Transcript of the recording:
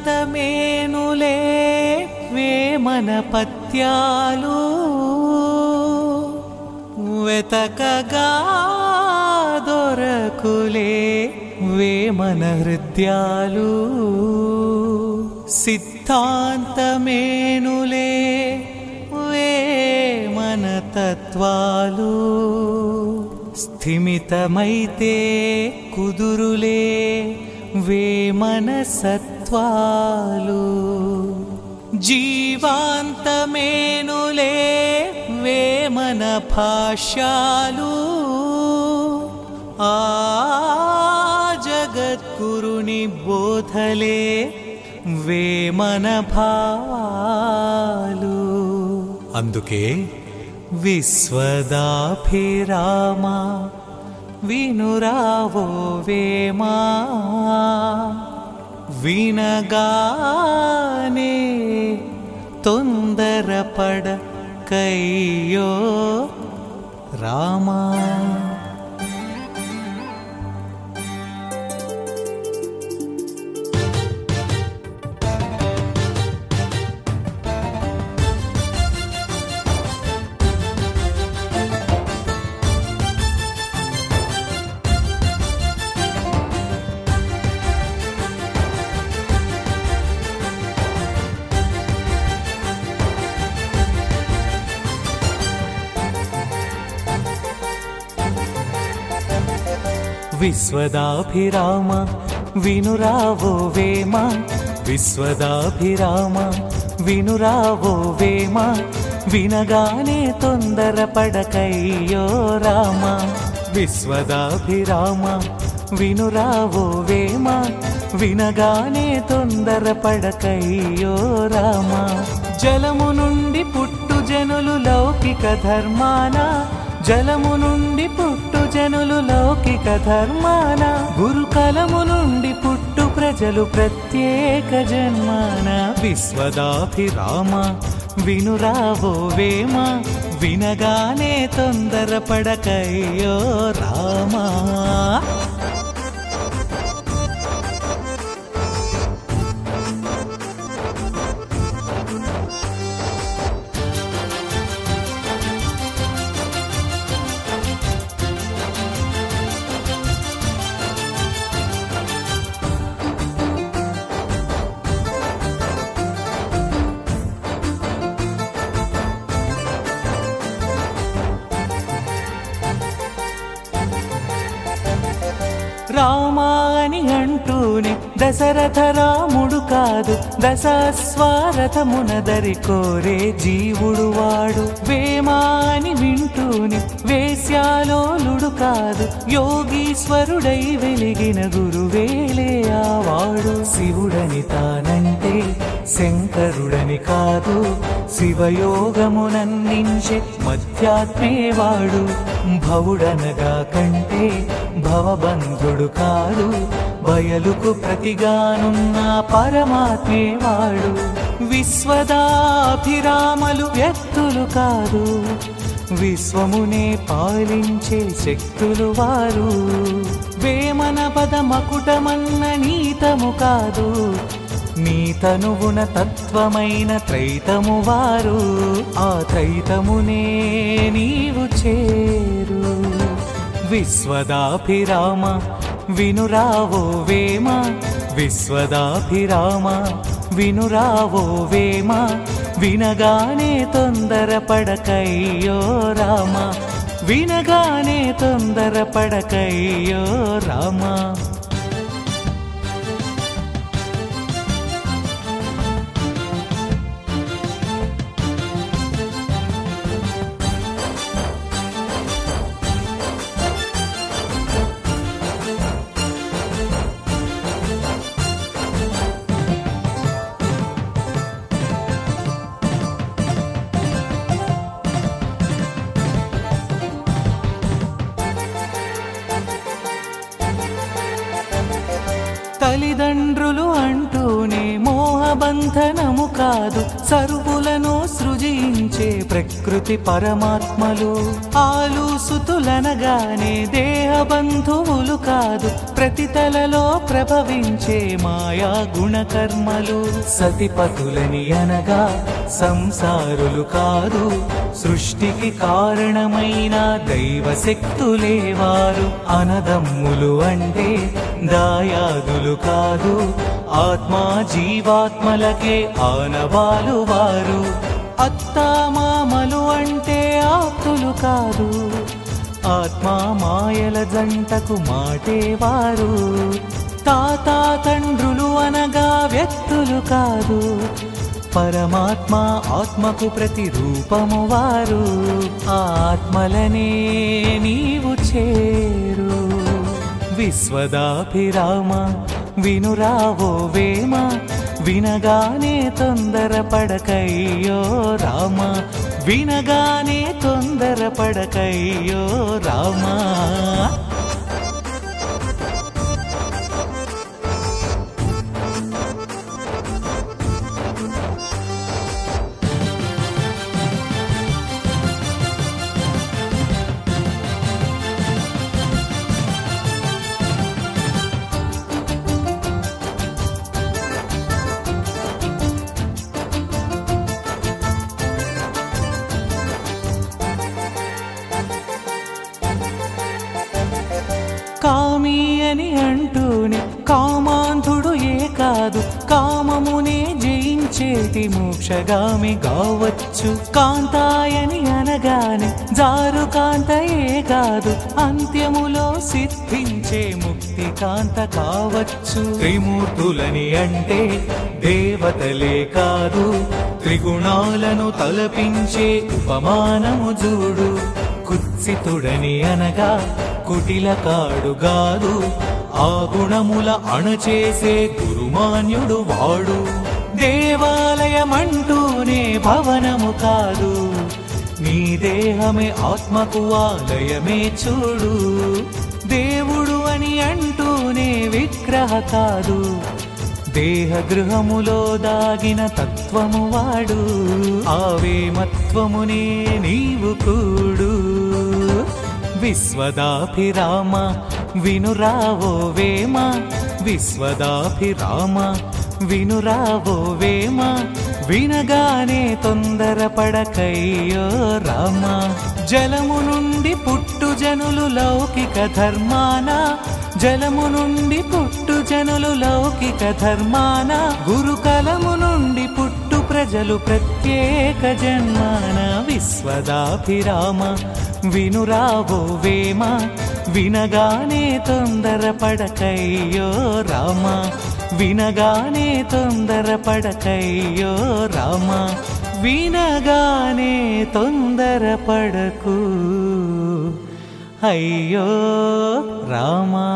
వేదాంతమేనులే వేమన పత్యాలు వెతకగా దొరకులే వేమన హృదయాలు సిద్ధాంతమేనులే వేమన తత్వాలు స్థిమితమైతే కుదురులే వేమన సత్వాలు జీవాంతమేనులే వేమన భాష్యాలు ఆ జగద్గురుని బోధలే వేమన భావాలు అందుకే విశ్వదాభిరామ వినురావో వేమా. వినగానే తొందరపడ కయ్యో రామా. విశ్వదాభిరామ వినురావో వేమ. విశ్వదాభిరామ వినురావో వేమ. వినగానే తొందరపడకయ్యో రామ. విశ్వదాభిరామ వినురావో వేమ. వినగానే తొందరపడకయ్యో రామ. జలము నుండి పుట్టు జనులు లౌకిక ధర్మానా. జలము నుండి పుట్టు జనులు లౌకిక ధర్మాన గురుకలము నుండి పుట్టు ప్రజలు ప్రత్యేక జన్మాన. విశ్వదాభిరామ వినురావో వేమ వినగానే తొందరపడకయ్యో రామా. రామా అని అంటూనే దశరథ రాముడు కాదు దశాస్వారథమునదరి కోరే జీవుడు వాడు. వేమా అని వింటూనే వేశ్యాలోలుడు కాదు యోగీశ్వరుడై వెలిగిన గురువేలే ఆవాడు శివుడని తానంటే శంకరుడని కాదు శివయోగమునందించే మధ్యాత్మే వాడు. భవుడనగా కంటే భవబంధుడు కాదు బయలుకు ప్రతిగానున్న పరమాత్మే వాడు. విశ్వదాభిరామలు వ్యక్తులు కాదు. విశ్వమునే పాలించే శక్తులు వారు. వేమన పద మకుటమన్న నీతము కాదు. నీ తనువున తత్వమైన త్రైతము వారు. ఆ త్రైతమునే నీవు చేరు. విశ్వదాభిరామ వినురావో వేమ. విశ్వదాభిరామ వినురావో వేమ. వినగానే తొందరపడకయ్యో రామ. వినగానే తొందరపడకయ్యో రామ. బంధనము కాదు. సరువులను సృజించే ప్రకృతి పరమాత్మలు. ఆలూసుతులనగానే దేహ బంధువులు కాదు ప్రతితలలో ప్రభవించే మాయా గుణకర్మలు. సతిపతులని అనగా సంసారులు కాదు సృష్టికి కారణమైన దైవశక్తులేవారు అనదమ్ములు అంటే దాయాదులు కాదు ఆత్మా జీవాత్మలకే ఆనవాలు. వారు అత్తామామలు అంటే ఆప్తులు కాదు. ఆత్మా మాయల జంటకు మాటేవారు తాత తండ్రులు అనగా వ్యక్తులు కాదు. పరమాత్మ ఆత్మకు ప్రతిరూపము వారు. ఆత్మలనే నీవు చేరు. విశ్వదాభిరామ వినురావో వేమ. వినగానే తొందరపడకయ్యో రామ వినగానే తొందరపడకయ్యో రామా. అని అంటూనే కామాంధుడు ఏ కాదు కామమునే జయించేటి మోక్షగామి కావచ్చు. కాంతాయని అనగానే జారు కాంతయే కాదు అంత్యములో సిద్ధించే ముక్తి కాంత కావచ్చు. త్రిమూర్తులని అంటే దేవతలే కాదు త్రిగుణాలను తలపించే ఉపమానము చూడు. కుత్సితుడని అనగా కుటిల కాడుగాదు ఆ గుణముల అణచేసే గురుమాన్యుడు వాడు. దేవాలయమంటూనే భవనము కాదు. నీ దేహమే ఆత్మకు ఆలయమే చూడు. దేవుడు అని అంటూనే విగ్రహ కాదు. దేహ గృహములో దాగిన తత్వము వాడు. ఆవేమత్వమునే నీవు కూడు. విశ్వదాభిరామ వినురావో వేమ. విశ్వదాభిరామ వినురావో వేమ. వినగానే తొందరపడకయ్యో రామ. జలము నుండి పుట్టు జనులు లౌకిక ధర్మాన. జలము నుండి పుట్టు జనులు లౌకిక ధర్మాన. గురుకలము నుండి పుట్టు ప్రజలు ప్రత్యేక జన్మాన విశ్వదాభిరామ. వినురావో వేమ వినగానే తొందర పడకయ్యో రామ. వినగానే తొందర పడకయ్యో రామ. వినగానే తొందర పడకు అయ్యో రామా.